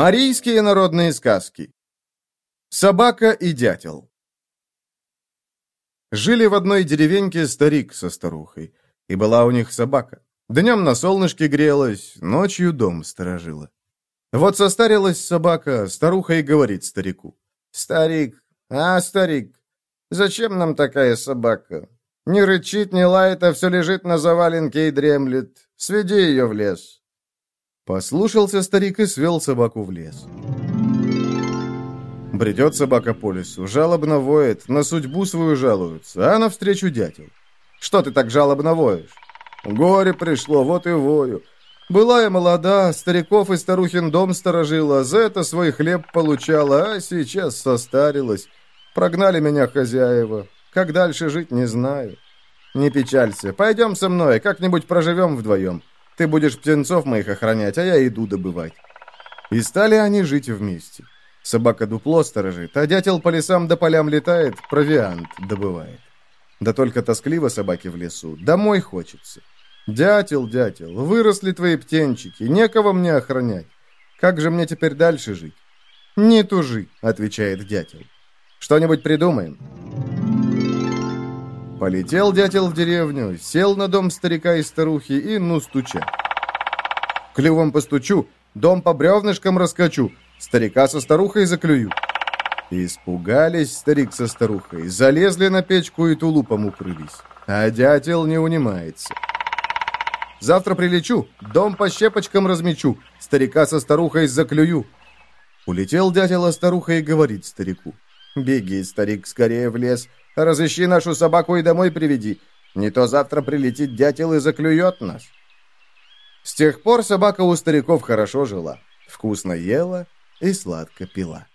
Марийские народные сказки. Собака и дятел. Жили в одной деревеньке старик со старухой, и была у них собака. Днем на солнышке грелась, ночью дом сторожила. Вот состарилась собака, старуха и говорит старику. «Старик, а, старик, зачем нам такая собака? Не рычит, не лает, а все лежит на заваленке и дремлет. Сведи ее в лес». Послушался старик и свел собаку в лес. Бредет собака по лесу, жалобно воет, на судьбу свою жалуется, а навстречу дятел. «Что ты так жалобно воешь?» «Горе пришло, вот и вою. Была я молода, стариков и старухин дом сторожила, за это свой хлеб получала, а сейчас состарилась. Прогнали меня хозяева. Как дальше жить, не знаю. Не печалься, пойдем со мной, как-нибудь проживем вдвоем. Ты будешь птенцов моих охранять, а я иду добывать». И стали они жить вместе. Собака дупло сторожит, а дятел по лесам да полям летает, провиант добывает. Да только тоскливо собаке в лесу, домой хочется. «Дятел, дятел, выросли твои птенчики, некого мне охранять. Как же мне теперь дальше жить?» «Не тужи», — отвечает дятел. «Что-нибудь придумаем». Полетел дятел в деревню, сел на дом старика и старухи и ну стуча. Клювом постучу, дом по бревнышкам раскачу, старика со старухой заклюю. Испугались старик со старухой, залезли на печку и тулупом укрылись. А дятел не унимается. Завтра прилечу, дом по щепочкам размечу, старика со старухой заклюю. Улетел дятел, а старуха и говорит старику. «Беги, старик, скорее в лес, Разыщи нашу собаку и домой приведи. Не то завтра прилетит дятел и заклюет нас». С тех пор собака у стариков хорошо жила, вкусно ела и сладко пила.